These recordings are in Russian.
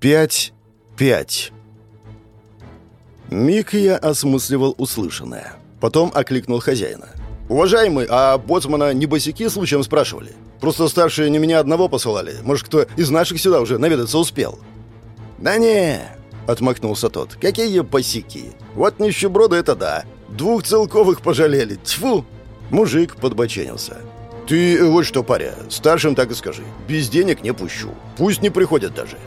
Пять. Пять. Миг я осмысливал услышанное. Потом окликнул хозяина. «Уважаемый, а боцмана не босики случаем спрашивали? Просто старшие не меня одного посылали. Может, кто из наших сюда уже наведаться успел?» «Да не!» — отмахнулся тот. «Какие босики? Вот нищеброды это да. Двух целковых пожалели. Тьфу!» Мужик подбоченился. «Ты вот что, паря, старшим так и скажи. Без денег не пущу. Пусть не приходят даже».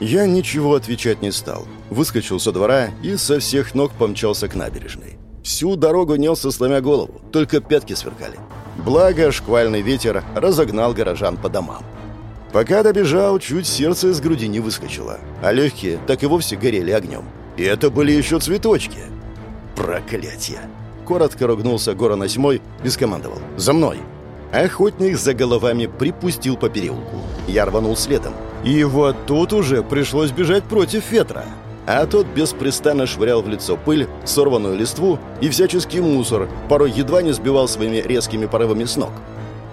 Я ничего отвечать не стал. Выскочил со двора и со всех ног помчался к набережной. Всю дорогу несся, сломя голову, только пятки сверкали. Благо, шквальный ветер разогнал горожан по домам. Пока добежал, чуть сердце из груди не выскочило, а легкие так и вовсе горели огнем. И это были еще цветочки. Проклятие! Коротко ругнулся Горан Осьмой и скомандовал «За мной!». Охотник за головами припустил по переулку. Я рванул следом. И вот тут уже пришлось бежать против ветра. А тот беспрестанно швырял в лицо пыль, сорванную листву и всяческий мусор, порой едва не сбивал своими резкими порывами с ног.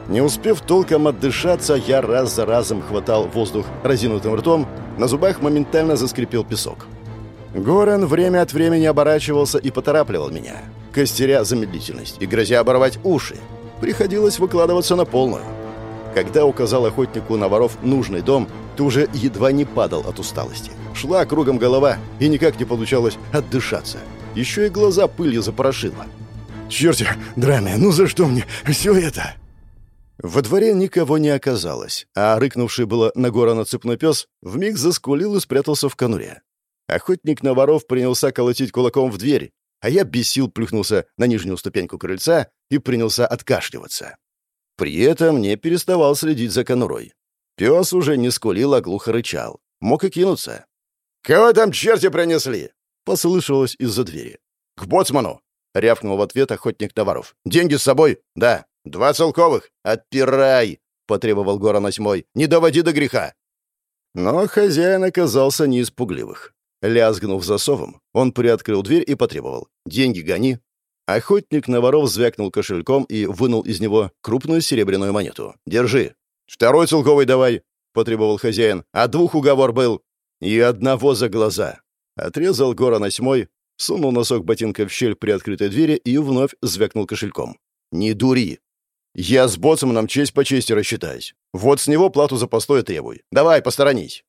Не успев толком отдышаться, я раз за разом хватал воздух разинутым ртом, на зубах моментально заскрипел песок. Горан время от времени оборачивался и поторапливал меня, костеря замедлительность и грозя оборвать уши. Приходилось выкладываться на полную. Когда указал охотнику на воров нужный дом, ты уже едва не падал от усталости. Шла кругом голова, и никак не получалось отдышаться. Еще и глаза пылью запорошило. «Черти, драные, ну за что мне все это?» Во дворе никого не оказалось, а рыкнувший было на Горана цепной пес вмиг заскулил и спрятался в конуре. Охотник на воров принялся колотить кулаком в дверь, а я без сил плюхнулся на нижнюю ступеньку крыльца и принялся откашливаться. При этом не переставал следить за конурой. Пес уже не скулил, а глухо рычал. Мог и кинуться. «Кого там черти принесли?» — послышалось из-за двери. «К боцману!» — рявкнул в ответ охотник товаров. «Деньги с собой?» «Да». «Два целковых?» «Отпирай!» — потребовал Горан Осьмой. «Не доводи до греха!» Но хозяин оказался не из пугливых. Лязгнув засовом, он приоткрыл дверь и потребовал. «Деньги гони». Охотник на воров звякнул кошельком и вынул из него крупную серебряную монету. «Держи». «Второй целковый давай», — потребовал хозяин. «А двух уговор был». «И одного за глаза». Отрезал Горан Осьмой, сунул носок ботинка в щель при открытой двери и вновь звякнул кошельком. «Не дури!» «Я с боцманом честь по чести рассчитаюсь. Вот с него плату за постой требуй. Давай, посторонись!»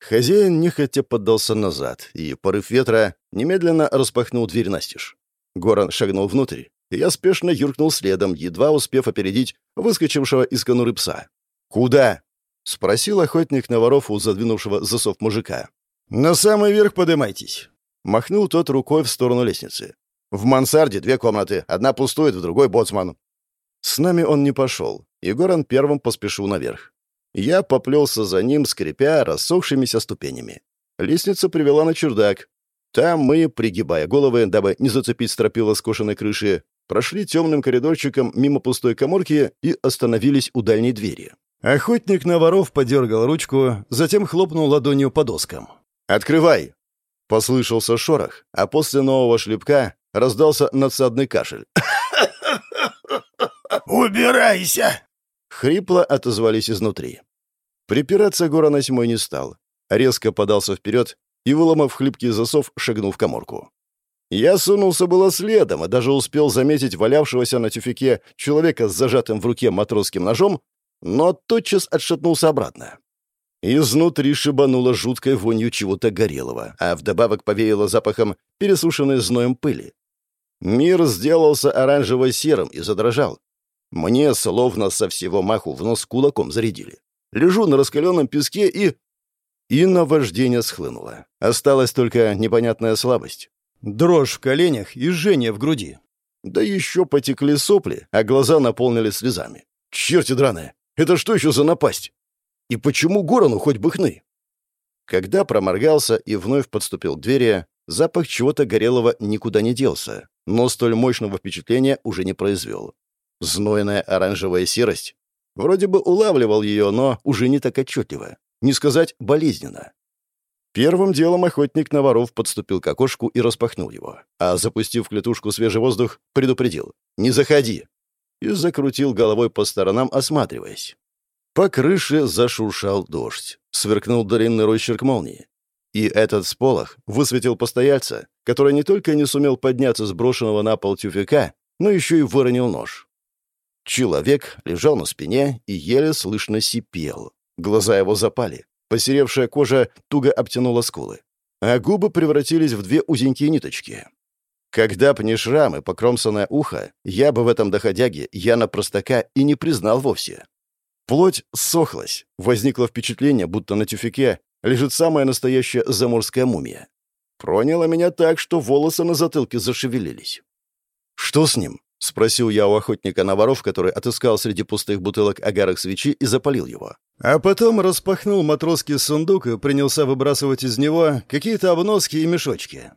Хозяин нехотя поддался назад, и порыв ветра немедленно распахнул дверь настежь. Горан шагнул внутрь, и я спешно юркнул следом, едва успев опередить выскочившего из конуры пса. «Куда?» — спросил охотник на воров у задвинувшего засов мужика. «На самый верх подымайтесь!» — махнул тот рукой в сторону лестницы. «В мансарде две комнаты, одна пустует, в другой боцман». С нами он не пошел, и Горан первым поспешил наверх. Я поплелся за ним, скрипя рассохшимися ступенями. Лестница привела на чердак. Там мы, пригибая головы, дабы не зацепить стропила скошенной крыши, прошли темным коридорчиком мимо пустой коморки и остановились у дальней двери. Охотник на воров подергал ручку, затем хлопнул ладонью по доскам. «Открывай!» Послышался шорох, а после нового шлепка раздался надсадный кашель. «Убирайся!» Хрипло отозвались изнутри. Припираться Горан Осьмой не стал. Резко подался вперед и, выломав хлипкий засов, шагнул в коморку. Я сунулся было следом и даже успел заметить валявшегося на тюфике человека с зажатым в руке матросским ножом, но тотчас отшатнулся обратно. Изнутри шибануло жуткой вонью чего-то горелого, а вдобавок повеяло запахом пересушенной зноем пыли. Мир сделался оранжево-серым и задрожал. Мне словно со всего маху в нос кулаком зарядили. Лежу на раскаленном песке и... И наваждение схлынуло. Осталась только непонятная слабость. Дрожь в коленях и жжение в груди. Да еще потекли сопли, а глаза наполнились слезами. Черти драные! Это что еще за напасть? И почему Горону хоть бы хны? Когда проморгался и вновь подступил к двери, запах чего-то горелого никуда не делся, но столь мощного впечатления уже не произвел. Знойная оранжевая серость. Вроде бы улавливал ее, но уже не так отчетливо. Не сказать болезненно. Первым делом охотник на воров подступил к окошку и распахнул его, а, запустив в клетушку свежий воздух, предупредил «Не заходи!» и закрутил головой по сторонам, осматриваясь. По крыше зашуршал дождь. Сверкнул длинный росчерк молнии. И этот сполох высветил постояльца, который не только не сумел подняться с брошенного на пол тюфяка, но еще и выронил нож. Человек лежал на спине и еле слышно сипел. Глаза его запали. Посеревшая кожа туго обтянула скулы. А губы превратились в две узенькие ниточки. Когда б не шрамы, покромсанное ухо, я бы в этом доходяге Яна Простака и не признал вовсе. Плоть сохлась. Возникло впечатление, будто на тюфяке лежит самая настоящая заморская мумия. Проняло меня так, что волосы на затылке зашевелились. «Что с ним?» — спросил я у охотника на воров, который отыскал среди пустых бутылок агарок свечи и запалил его. А потом распахнул матросский сундук и принялся выбрасывать из него какие-то обноски и мешочки.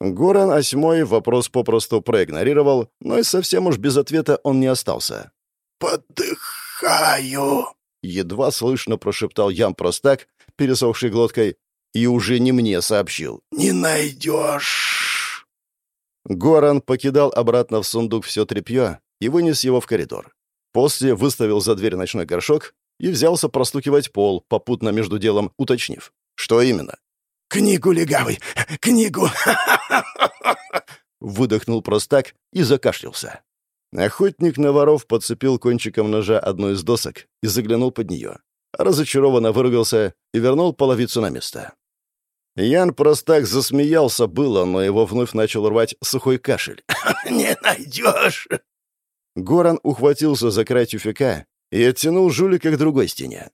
Горан Осьмой вопрос попросту проигнорировал, но и совсем уж без ответа он не остался. «Подыхаю!» — едва слышно прошептал Ям Простак, пересохшей глоткой, и уже не мне сообщил. «Не найдешь!» Горан покидал обратно в сундук все тряпье и вынес его в коридор. После выставил за дверь ночной горшок и взялся простукивать пол, попутно между делом уточнив. Что именно? «Книгу легавый! Книгу!» Выдохнул простак и закашлялся. Охотник на воров подцепил кончиком ножа одну из досок и заглянул под нее разочарованно выругался и вернул половицу на место. Ян Простак засмеялся было, но его вновь начал рвать сухой кашель. «Не найдешь!» Горан ухватился за край тюфяка и оттянул жулика к другой стене.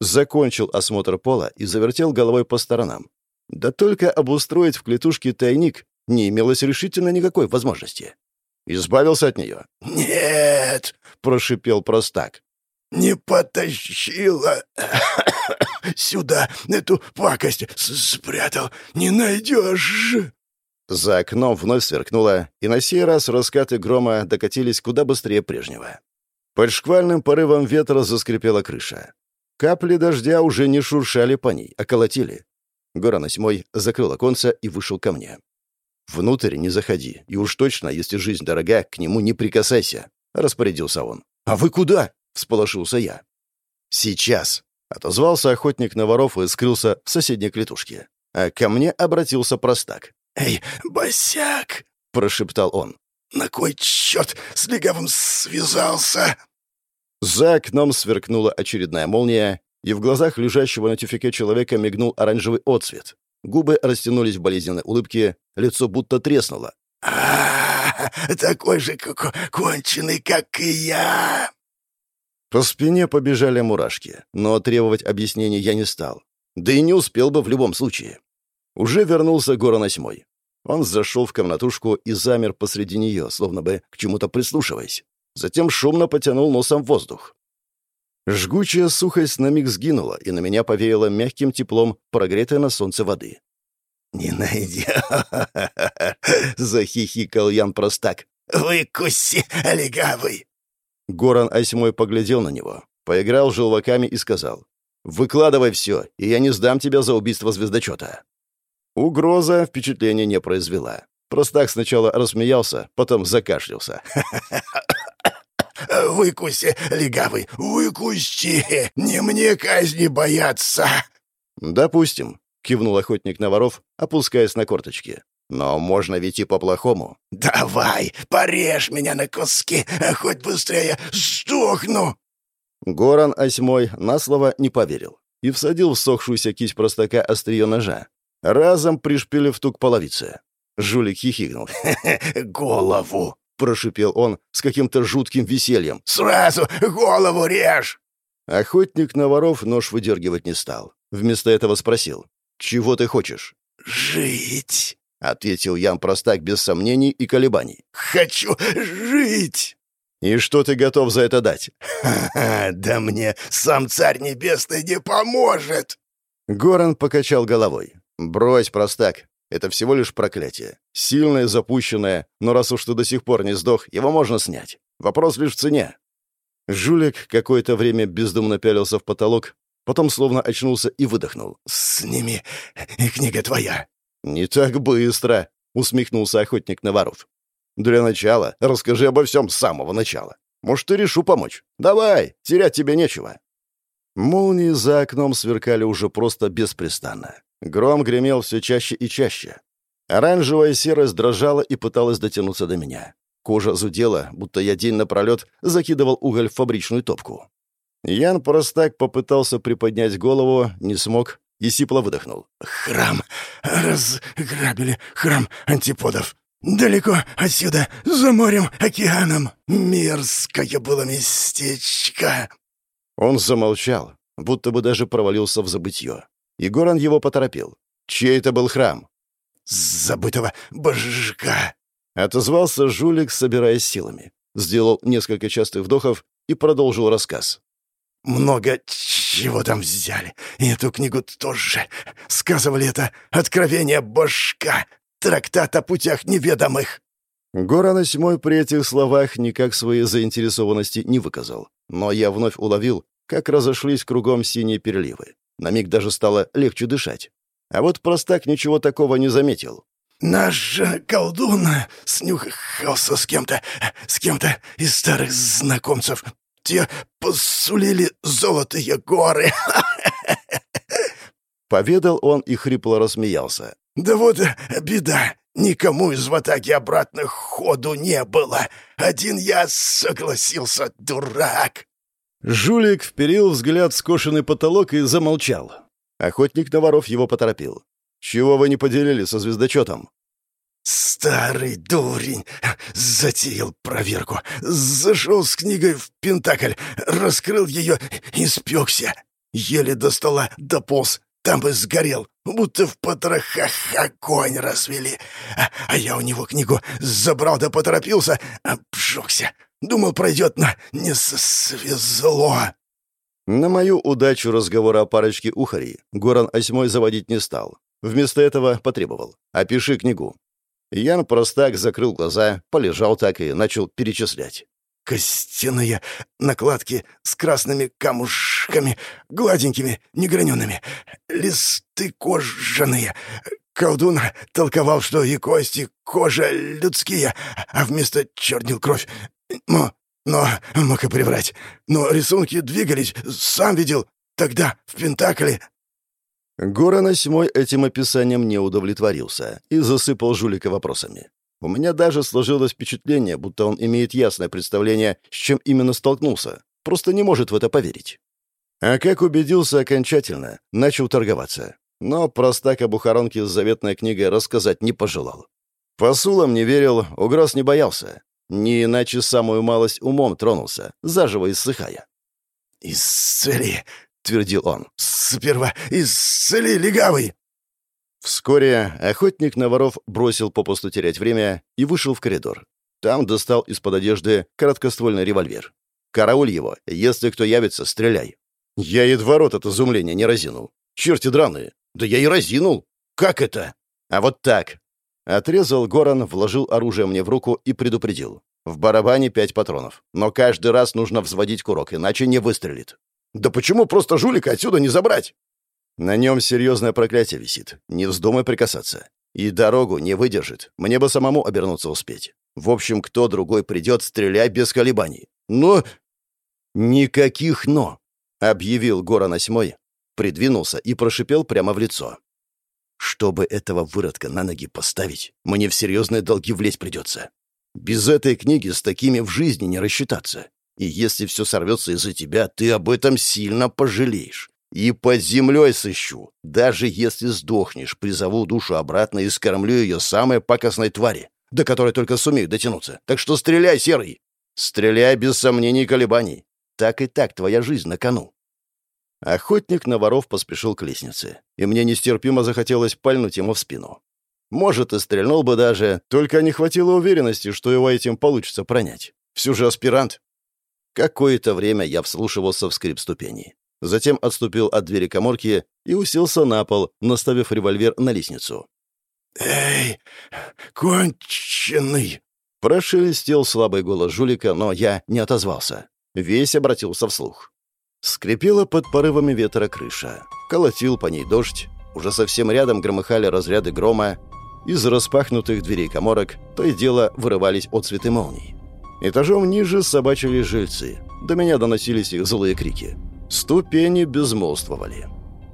Закончил осмотр пола и завертел головой по сторонам. Да только обустроить в клетушке тайник не имелось решительно никакой возможности. Избавился от нее. «Нет!» — прошипел простак не потащила сюда эту пакость спрятал. Не найдешь!» За окном вновь сверкнуло, и на сей раз раскаты грома докатились куда быстрее прежнего. Под шквальным порывом ветра заскрипела крыша. Капли дождя уже не шуршали по ней, а колотили. Горан Осьмой закрыл оконца и вышел ко мне. «Внутрь не заходи, и уж точно, если жизнь дорога, к нему не прикасайся», — распорядился он. «А вы куда?» — всполошился я. «Сейчас!» — отозвался охотник на воров и скрылся в соседней клетушке. А ко мне обратился простак. «Эй, босяк!» — прошептал он. «На кой черт с легавым связался?» За окном сверкнула очередная молния, и в глазах лежащего на тюфяке человека мигнул оранжевый отцвет. Губы растянулись в болезненной улыбке, лицо будто треснуло. а, такой же конченый, как и я!» По спине побежали мурашки, но требовать объяснений я не стал. Да и не успел бы в любом случае. Уже вернулся Горан Осьмой. Он зашел в комнатушку и замер посреди нее, словно бы к чему-то прислушиваясь. Затем шумно потянул носом воздух. Жгучая сухость на миг сгинула, и на меня повеяло мягким теплом прогретой на солнце воды. «Не найдя!» — захихикал Ян Простак. «Выкуси, легавый!» Горан Осьмой поглядел на него, поиграл желваками и сказал, «Выкладывай все, и я не сдам тебя за убийство звездочета». Угроза впечатления не произвела. Простак сначала рассмеялся, потом закашлялся. «Выкуси, легавый, выкуси! Не мне казни бояться!» «Допустим», — кивнул охотник на воров, опускаясь на корточки. Но можно ведь и по-плохому. «Давай, порежь меня на куски, а хоть быстрее сдохну!» Горан Осьмой на слово не поверил и всадил в сохшуюся кисть простака острие ножа, разом пришпилив тук половицы. Жулик хихикнул. «Голову!» — прошипел он с каким-то жутким весельем. «Сразу голову режь!» Охотник на воров нож выдергивать не стал. Вместо этого спросил. «Чего ты хочешь?» «Жить!» — ответил Ян Простак без сомнений и колебаний. «Хочу жить!» «И что ты готов за это дать?» «Ха-ха, да мне сам Царь Небесный не поможет!» Горан покачал головой. «Брось, простак, это всего лишь проклятие. Сильное, запущенное, но раз уж ты до сих пор не сдох, его можно снять. Вопрос лишь в цене». Жулик какое-то время бездумно пялился в потолок, потом словно очнулся и выдохнул. «Сними, книга твоя. «Не так быстро», — усмехнулся охотник на воров. «Для начала расскажи обо всем с самого начала. Может, и решу помочь. Давай, терять тебе нечего». Молнии за окном сверкали уже просто беспрестанно. Гром гремел все чаще и чаще. Оранжевая серость дрожала и пыталась дотянуться до меня. Кожа зудела, будто я день напролет закидывал уголь в фабричную топку. Ян Простак попытался приподнять голову, не смог и сипло выдохнул. «Храм! Разграбили храм антиподов! Далеко отсюда, за морем, океаном! Мерзкое было местечко!» Он замолчал, будто бы даже провалился в забытье. И Горан его поторопил. «Чей это был храм?» «Забытого божка!» Отозвался жулик, собираясь силами. Сделал несколько частых вдохов и продолжил рассказ. «Много чего там взяли. И эту книгу тоже. Сказывали это «Откровение божка», трактат о путях неведомых». Горан Осьмой при этих словах никак своей заинтересованности не выказал. Но я вновь уловил, как разошлись кругом синие переливы. На миг даже стало легче дышать. А вот простак ничего такого не заметил. «Наш колдун снюхался с кем-то, с кем-то из старых знакомцев. Те посулили золотые горы!» Поведал он и хрипло рассмеялся. «Да вот беда. Никому из ватаги обратно ходу не было. Один я согласился, дурак!» Жулик вперил взгляд в скошенный потолок и замолчал. Охотник на воров его поторопил. «Чего вы не поделили со звездочетом?» «Старый дурень затеял проверку. Зашел с книгой в Пентакль, раскрыл ее и спекся. Еле до стола дополз, там и сгорел, будто в потрохах огонь развели. А, а я у него книгу забрал да поторопился, обжегся. Думал, пройдет, но не свезло. На мою удачу разговора о парочке ухарей Горан Осьмой заводить не стал. Вместо этого потребовал. «Опиши книгу». Ян Простак закрыл глаза, полежал так и начал перечислять. Костяные накладки с красными камушками, гладенькими, неграненными, листы кожаные. Колдун толковал, что и кости, кожа людские, а вместо чернил кровь. Но, но мог и приврать. Но рисунки двигались, сам видел, тогда, в Пентакле. Горан Осьмой этим описанием не удовлетворился и засыпал жулика вопросами. У меня даже сложилось впечатление, будто он имеет ясное представление, с чем именно столкнулся. Просто не может в это поверить. А как убедился окончательно, начал торговаться. Но простак об ухоронке с заветной книгой рассказать не пожелал. Посулам не верил, угроз не боялся. Не иначе самую малость умом тронулся, заживо иссыхая. «Исцели!» — твердил он. «Сперва исцели, легавый!» Вскоре охотник на воров бросил попусту терять время и вышел в коридор. Там достал из-под одежды короткоствольный револьвер. «Карауль его! Если кто явится, стреляй!» Я едва рот от изумления не разинул. «Черти драные! Да я и разинул! Как это?» «А вот так!» Отрезал Горан, вложил оружие мне в руку и предупредил. «В барабане пять патронов, но каждый раз нужно взводить курок, иначе не выстрелит». «Да почему просто жулика отсюда не забрать?» На нем серьезное проклятие висит. Не вздумай прикасаться. И дорогу не выдержит. Мне бы самому обернуться успеть. В общем, кто другой придет, стреляй без колебаний. Но... Никаких «но», — объявил Горан Осьмой, придвинулся и прошипел прямо в лицо. Чтобы этого выродка на ноги поставить, мне в серьезные долги влезть придется. Без этой книги с такими в жизни не рассчитаться. И если все сорвется из-за тебя, ты об этом сильно пожалеешь. И под землей сыщу. Даже если сдохнешь, призову душу обратно и скормлю ее самой пакостной твари, до которой только сумею дотянуться. Так что стреляй, Серый! Стреляй без сомнений и колебаний. Так и так твоя жизнь на кону. Охотник на воров поспешил к лестнице, и мне нестерпимо захотелось пальнуть ему в спину. Может, и стрельнул бы даже, только не хватило уверенности, что его этим получится пронять. Все же аспирант. Какое-то время я вслушивался в скрип ступеней. Затем отступил от двери коморки и уселся на пол, наставив револьвер на лестницу. «Эй, конченый!» Прошелестел слабый голос жулика, но я не отозвался. Весь обратился вслух. Скрипела под порывами ветра крыша. Колотил по ней дождь. Уже совсем рядом громыхали разряды грома. Из распахнутых дверей коморок то и дело вырывались отцветы молний. Этажом ниже собачили жильцы. До меня доносились их злые крики. Ступени безмолвствовали.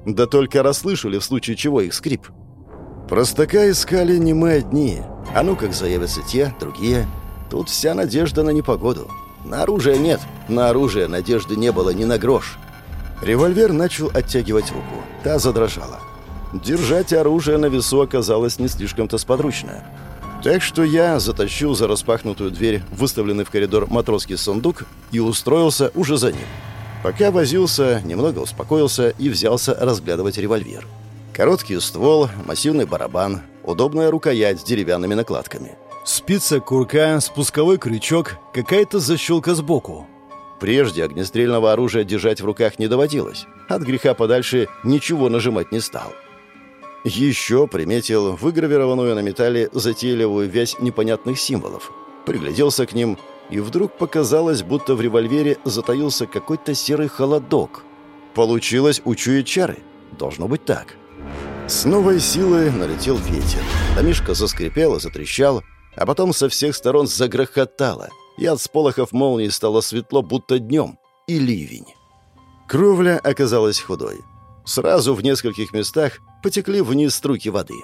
Да только расслышали в случае чего их скрип. Простака искали не мы одни. А ну как заявятся те, другие. Тут вся надежда на непогоду. На оружие нет. На оружие надежды не было ни на грош. Револьвер начал оттягивать руку. Та задрожала. Держать оружие на весу оказалось не слишком-то сподручно. Так что я затащил за распахнутую дверь выставленный в коридор матросский сундук и устроился уже за ним. Пока возился, немного успокоился и взялся разглядывать револьвер. Короткий ствол, массивный барабан, удобная рукоять с деревянными накладками. Спица курка, спусковой крючок, какая-то защелка сбоку. Прежде огнестрельного оружия держать в руках не доводилось. От греха подальше ничего нажимать не стал. Еще приметил выгравированную на металле затейливую вязь непонятных символов. Пригляделся к ним, и вдруг показалось, будто в револьвере затаился какой-то серый холодок. Получилось учуять чары. Должно быть так. С новой силой налетел ветер. Домишка заскрипел и затрещал, а потом со всех сторон загрохотало, и от сполохов молнии стало светло, будто днем, и ливень. Кровля оказалась худой. Сразу в нескольких местах потекли вниз струйки воды.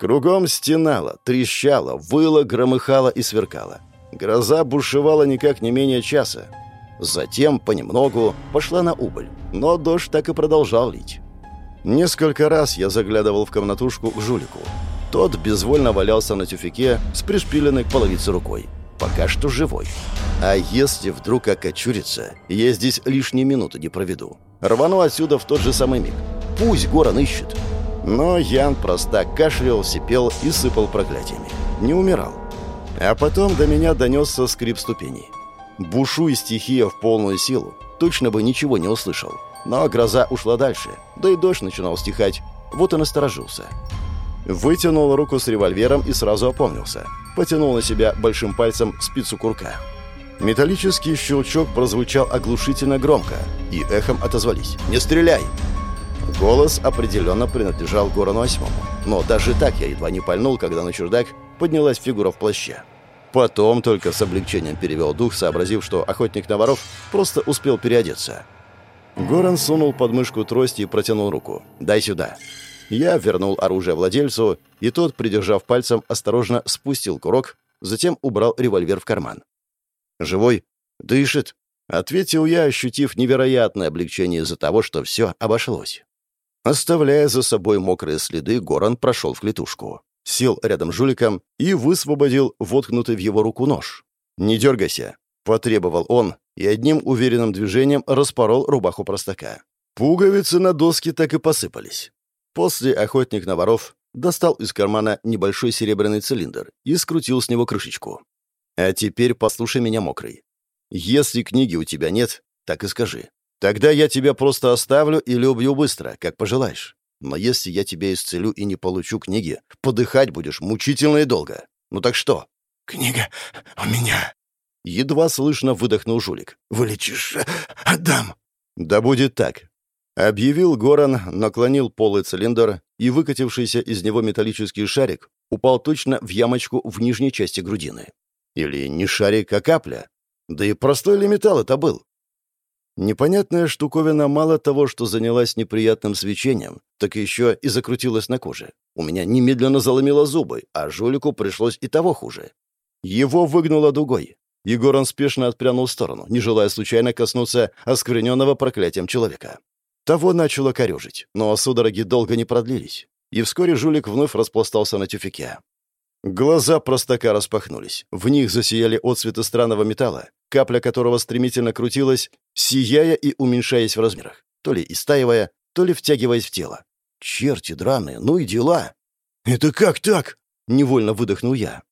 Кругом стенало, трещало, выло, громыхало и сверкало. Гроза бушевала никак не менее часа. Затем, понемногу, пошла на убыль, но дождь так и продолжал лить. Несколько раз я заглядывал в комнатушку к жулику. Тот безвольно валялся на тюфике с пришпиленной к половице рукой. Пока что живой. А если вдруг окочурится, я здесь лишние минуты не проведу. Рвану отсюда в тот же самый миг. Пусть Горан ищет. Но Ян просто кашлял, сипел и сыпал проклятиями. Не умирал. А потом до меня донесся скрип ступеней. Бушу стихия в полную силу, точно бы ничего не услышал. Но гроза ушла дальше, да и дождь начинал стихать. Вот и насторожился. Вытянул руку с револьвером и сразу опомнился. Потянул на себя большим пальцем спицу курка. Металлический щелчок прозвучал оглушительно громко, и эхом отозвались «Не стреляй!». Голос определенно принадлежал Горану Восьмому. Но даже так я едва не пальнул, когда на чердак поднялась фигура в плаще. Потом только с облегчением перевел дух, сообразив, что охотник на воров просто успел переодеться. Горан сунул под мышку трости и протянул руку. «Дай сюда». Я вернул оружие владельцу, и тот, придержав пальцем, осторожно спустил курок, затем убрал револьвер в карман. «Живой? Дышит?» — ответил я, ощутив невероятное облегчение из-за того, что все обошлось. Оставляя за собой мокрые следы, Горан прошел в клетушку. Сел рядом с жуликом и высвободил воткнутый в его руку нож. «Не дергайся», — потребовал он, и одним уверенным движением распорол рубаху простака. Пуговицы на доске так и посыпались. После охотник на воров достал из кармана небольшой серебряный цилиндр и скрутил с него крышечку. «А теперь послушай меня, мокрый. Если книги у тебя нет, так и скажи. Тогда я тебя просто оставлю или убью быстро, как пожелаешь. Но если я тебя исцелю и не получу книги, подыхать будешь мучительно и долго. Ну так что?» «Книга у меня», Едва слышно выдохнул жулик. «Вылечишь, отдам». «Да будет так». Объявил Горан, наклонил полый цилиндр, и выкатившийся из него металлический шарик упал точно в ямочку в нижней части грудины. Или не шарик, а капля. Да и простой ли металл это был? Непонятная штуковина мало того, что занялась неприятным свечением, так еще и закрутилась на коже. У меня немедленно заломило зубы, а жулику пришлось и того хуже. Его выгнуло дугой. Егоран спешно отпрянул в сторону, не желая случайно коснуться оскверненного проклятием человека. Того начало корежить, но судороги долго не продлились, и вскоре жулик вновь распластался на тюфике. Глаза простака распахнулись. В них засияли отцветы странного металла, капля которого стремительно крутилась, сияя и уменьшаясь в размерах, то ли истаивая, то ли втягиваясь в тело. «Черти драные, ну и дела!» «Это как так?» — невольно выдохнул я.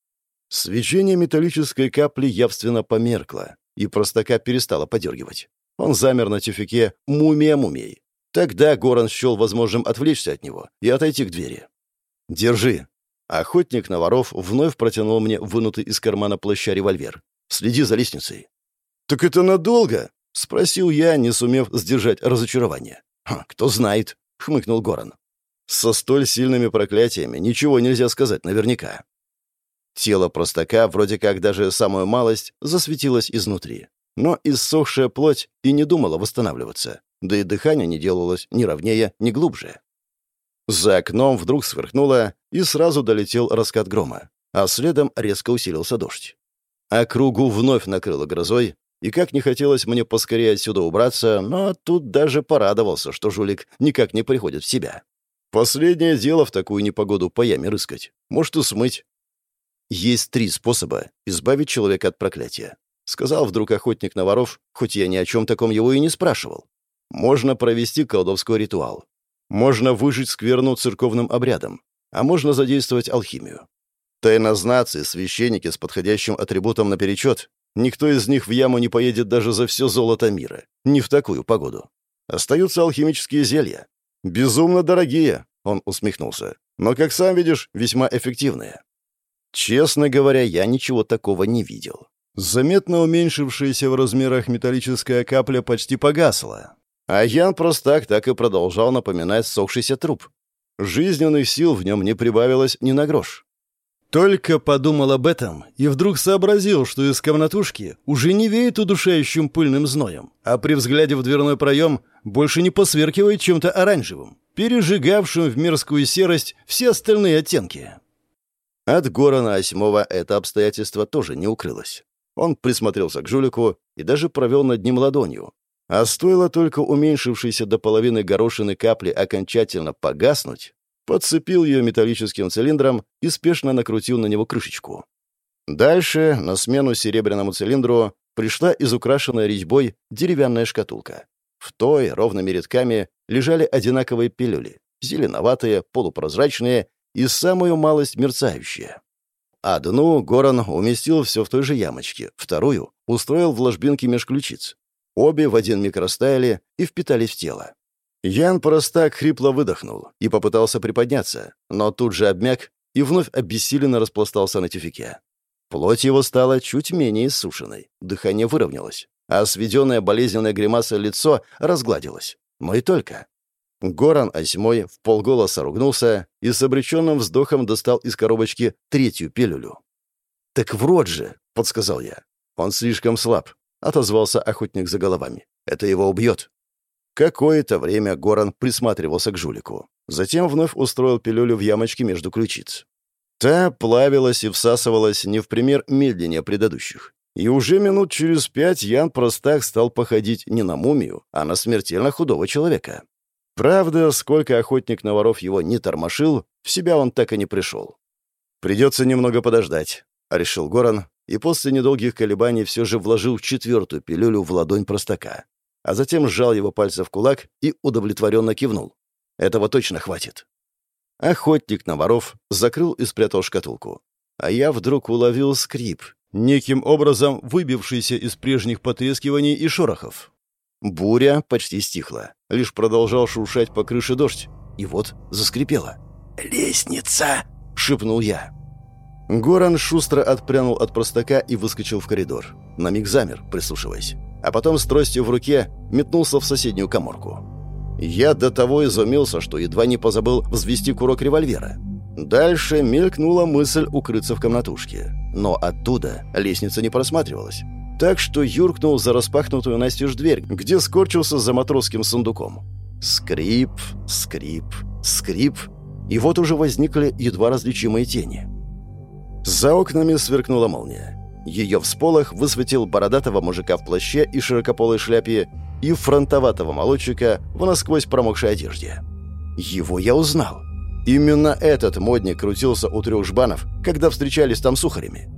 Свечение металлической капли явственно померкло, и простака перестало подергивать. Он замер на тюфике мумия мумей. Тогда Горан счел возможным отвлечься от него и отойти к двери. «Держи». Охотник на воров вновь протянул мне вынутый из кармана плаща револьвер. «Следи за лестницей». «Так это надолго?» — спросил я, не сумев сдержать разочарование. «Кто знает», — хмыкнул Горан. «Со столь сильными проклятиями ничего нельзя сказать наверняка». Тело простака, вроде как даже самую малость, засветилось изнутри. Но иссохшая плоть и не думала восстанавливаться. да и дыхание не делалось ни ровнее, ни глубже. За окном вдруг сверкнуло, и сразу долетел раскат грома, а следом резко усилился дождь. Округу вновь накрыло грозой, и как не хотелось мне поскорее отсюда убраться, но тут даже порадовался, что жулик никак не приходит в себя. Последнее дело в такую непогоду по яме рыскать. Может, и смыть. Есть три способа избавить человека от проклятия. Сказал вдруг охотник на воров, хоть я ни о чем таком его и не спрашивал. Можно провести колдовской ритуал. Можно выжить скверну церковным обрядом. А можно задействовать алхимию. Тайнознатцы, священники с подходящим атрибутом наперечет. Никто из них в яму не поедет даже за все золото мира. Не в такую погоду. Остаются алхимические зелья. Безумно дорогие, он усмехнулся. Но, как сам видишь, весьма эффективные. Честно говоря, я ничего такого не видел. Заметно уменьшившаяся в размерах металлическая капля почти погасла. А Ян Простак так и продолжал напоминать сохшийся труп. Жизненных сил в нем не прибавилось ни на грош. Только подумал об этом и вдруг сообразил, что из комнатушки уже не веет удушающим пыльным зноем, а при взгляде в дверной проем больше не посверкивает чем-то оранжевым, пережигавшим в мерзкую серость все остальные оттенки. От Горана Осьмова это обстоятельство тоже не укрылось. Он присмотрелся к жулику и даже провел над ним ладонью. А стоило только уменьшившейся до половины горошины капли окончательно погаснуть, подцепил ее металлическим цилиндром и спешно накрутил на него крышечку. Дальше, на смену серебряному цилиндру, пришла изукрашенная резьбой деревянная шкатулка. В той ровными рядками лежали одинаковые пилюли, зеленоватые, полупрозрачные и самую малость мерцающие. Одну Горан уместил все в той же ямочке, вторую устроил в ложбинке меж ключиц. Обе в один миг растаяли и впитались в тело. Ян Простак хрипло выдохнул и попытался приподняться, но тут же обмяк и вновь обессиленно распластался на тюфике. Плоть его стала чуть менее иссушенной, дыхание выровнялось, а сведенное болезненной гримаса лицо разгладилось. Но и только. Горан Осьмой в полголоса ругнулся и с обреченным вздохом достал из коробочки третью пилюлю. «Так в рот же!» — подсказал я. «Он слишком слаб», — отозвался охотник за головами. «Это его убьет». Какое-то время Горан присматривался к жулику. Затем вновь устроил пилюлю в ямочке между ключиц. Та плавилась и всасывалась не в пример медленнее предыдущих. И уже минут через пять Ян Простак стал походить не на мумию, а на смертельно худого человека. Правда, сколько охотник на воров его не тормошил, в себя он так и не пришел. «Придется немного подождать», — решил Горан, и после недолгих колебаний все же вложил четвертую пилюлю в ладонь простака, а затем сжал его пальцы в кулак и удовлетворенно кивнул. «Этого точно хватит». Охотник на воров закрыл и спрятал шкатулку. А я вдруг уловил скрип, неким образом выбившийся из прежних потрескиваний и шорохов. Буря почти стихла. Лишь продолжал шуршать по крыше дождь. И вот заскрипело. «Лестница!» — шепнул я. Горан шустро отпрянул от простака и выскочил в коридор. На миг замер, прислушиваясь. А потом с тростью в руке метнулся в соседнюю коморку. Я до того изумился, что едва не позабыл взвести курок револьвера. Дальше мелькнула мысль укрыться в комнатушке. Но оттуда лестница не просматривалась так что юркнул за распахнутую настежь дверь, где скорчился за матросским сундуком. Скрип, скрип, скрип, и вот уже возникли едва различимые тени. За окнами сверкнула молния. Ее всполох высветил бородатого мужика в плаще и широкополой шляпе и фронтоватого молодчика в насквозь промокшей одежде. Его я узнал. Именно этот модник крутился у трех жбанов, когда встречались там сухарями.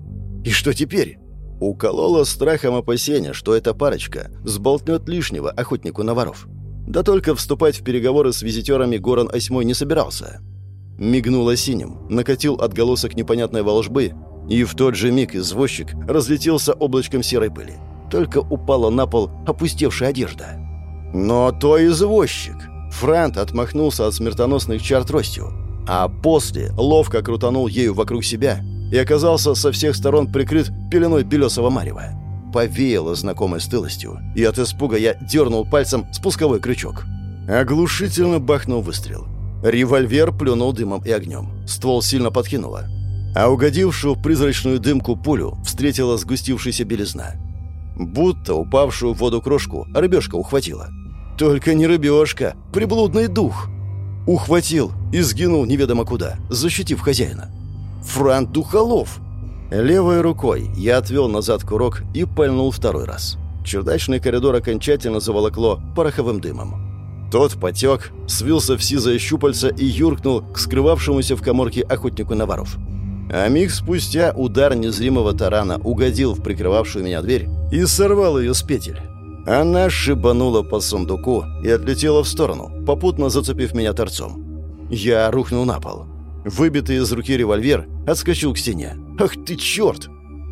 И что теперь? Уколола страхом опасения, что эта парочка сболтнет лишнего охотнику на воров. Да только вступать в переговоры с визитерами Горан Осьмой не собирался. Мигнуло синим, накатил отголосок непонятной волжбы, и в тот же миг извозчик разлетелся облачком серой пыли. Только упала на пол опустевшая одежда. Но то извозчик. Франт отмахнулся от смертоносных чар тростью, а после ловко крутанул ею вокруг себя и оказался со всех сторон прикрыт пеленой белесого марева. Повеяло знакомой стылостью, и от испуга я дернул пальцем спусковой крючок. Оглушительно бахнул выстрел. Револьвер плюнул дымом и огнем. Ствол сильно подкинуло. А угодившую в призрачную дымку пулю встретила сгустившаяся белизна. Будто упавшую в воду крошку рыбешка ухватила. Только не рыбешка, приблудный дух. Ухватил и сгинул неведомо куда, защитив хозяина. Франт Духолов. Левой рукой я отвел назад курок и пальнул второй раз. Чердачный коридор окончательно заволокло пороховым дымом. Тот потек, свился в сизое щупальца и юркнул к скрывавшемуся в коморке охотнику на воров. А миг спустя удар незримого тарана угодил в прикрывавшую меня дверь и сорвал ее с петель. Она шибанула по сундуку и отлетела в сторону, попутно зацепив меня торцом. Я рухнул на пол. Выбитый из руки револьвер отскочил к стене. «Ах ты черт!»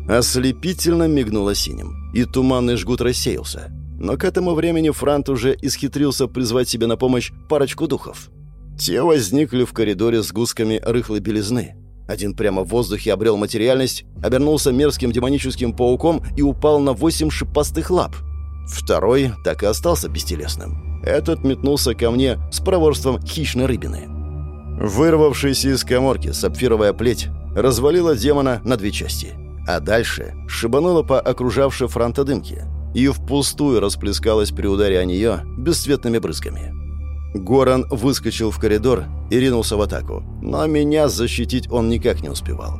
Ослепительно мигнуло синим, и туманный жгут рассеялся. Но к этому времени Франт уже исхитрился призвать себе на помощь парочку духов. Те возникли в коридоре с гусками рыхлой белизны. Один прямо в воздухе обрел материальность, обернулся мерзким демоническим пауком и упал на восемь шипастых лап. Второй так и остался бестелесным. Этот метнулся ко мне с проворством хищной рыбины. Вырвавшаяся из коморки сапфировая плеть развалила демона на две части, а дальше шибанула по окружавшей фронта дымки и впустую расплескалась при ударе о нее бесцветными брызгами. Горан выскочил в коридор и ринулся в атаку, но меня защитить он никак не успевал.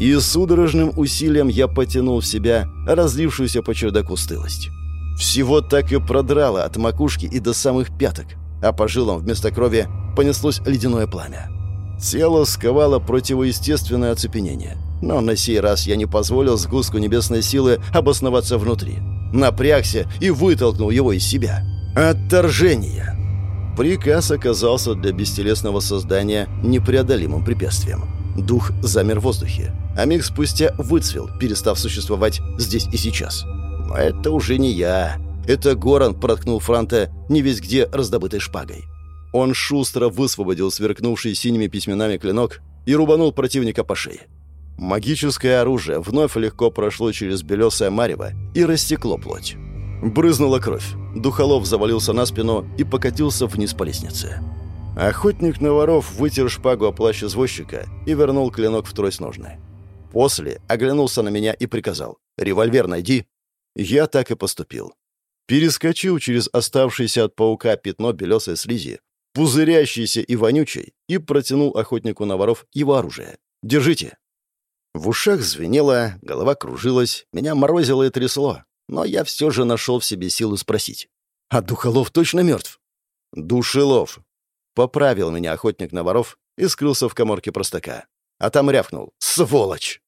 И судорожным усилием я потянул в себя разлившуюся по чердаку стылость. Всего так и продрало от макушки и до самых пяток, а по жилам вместо крови понеслось ледяное пламя. Тело сковало противоестественное оцепенение. Но на сей раз я не позволил сгустку небесной силы обосноваться внутри. Напрягся и вытолкнул его из себя. Отторжение! Приказ оказался для бестелесного создания непреодолимым препятствием. Дух замер в воздухе, а миг спустя выцвел, перестав существовать здесь и сейчас. Но это уже не я. Это Горан проткнул Франта не весь где раздобытой шпагой. Он шустро высвободил сверкнувший синими письменами клинок и рубанул противника по шее. Магическое оружие вновь легко прошло через белесое марево и растекло плоть. Брызнула кровь. Духолов завалился на спину и покатился вниз по лестнице. Охотник на воров вытер шпагу о плащ извозчика и вернул клинок в трость ножны. После оглянулся на меня и приказал «Револьвер найди». Я так и поступил. Перескочил через оставшееся от паука пятно белесой слизи, пузырящийся и вонючий, и протянул охотнику на воров его оружие. «Держите!» В ушах звенело, голова кружилась, меня морозило и трясло, но я все же нашел в себе силу спросить. «А Духолов точно мертв?» «Душелов!» Поправил меня охотник на воров и скрылся в коморке простака. А там рявкнул. «Сволочь!»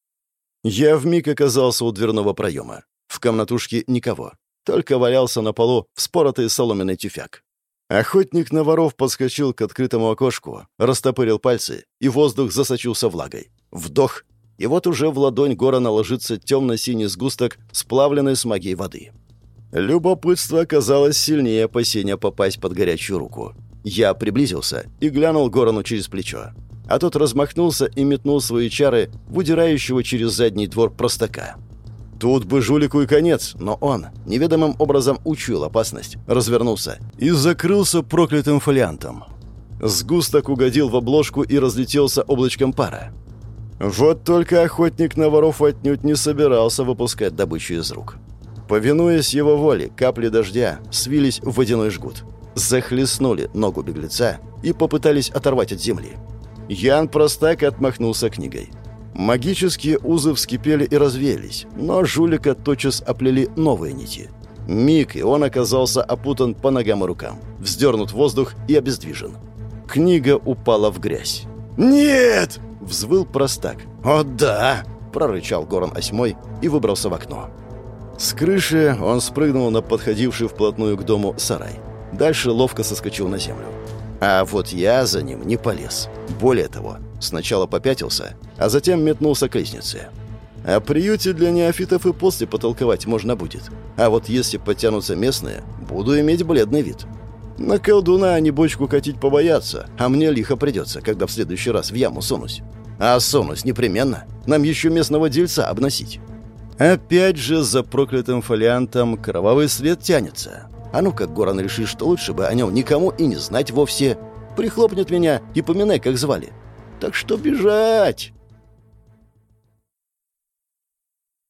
Я вмиг оказался у дверного проема. В комнатушке никого. Только валялся на полу вспоротый соломенный тюфяк. Охотник на воров подскочил к открытому окошку, растопырил пальцы, и воздух засочился влагой. Вдох, и вот уже в ладонь гора наложится темно-синий сгусток сплавленной с магией воды. Любопытство оказалось сильнее опасения попасть под горячую руку. Я приблизился и глянул Горану через плечо. А тот размахнулся и метнул свои чары в удирающего через задний двор простака. Тут бы жулику и конец, но он неведомым образом учуял опасность, развернулся и закрылся проклятым фолиантом. Сгусток угодил в обложку и разлетелся облачком пара. Вот только охотник на воров отнюдь не собирался выпускать добычу из рук. Повинуясь его воле, капли дождя свились в водяной жгут, захлестнули ногу беглеца и попытались оторвать от земли. Ян Простак отмахнулся книгой. Магические узы вскипели и развеялись, но жулика тотчас оплели новые нити. Миг, и он оказался опутан по ногам и рукам, вздернут в воздух и обездвижен. Книга упала в грязь. «Нет!» — взвыл простак. «О да!» — прорычал Горан Осьмой и выбрался в окно. С крыши он спрыгнул на подходивший вплотную к дому сарай. Дальше ловко соскочил на землю. А вот я за ним не полез. Более того, сначала попятился, а затем метнулся к лестнице. О приюте для неофитов и после потолковать можно будет. А вот если потянутся местные, буду иметь бледный вид. На колдуна они бочку катить побоятся, а мне лихо придется, когда в следующий раз в яму сунусь. А сунусь непременно. Нам еще местного дельца обносить. Опять же за проклятым фолиантом кровавый след тянется. А ну как Горан решит, что лучше бы о нем никому и не знать вовсе. Прихлопнет меня и поминай, как звали. Так что бежать.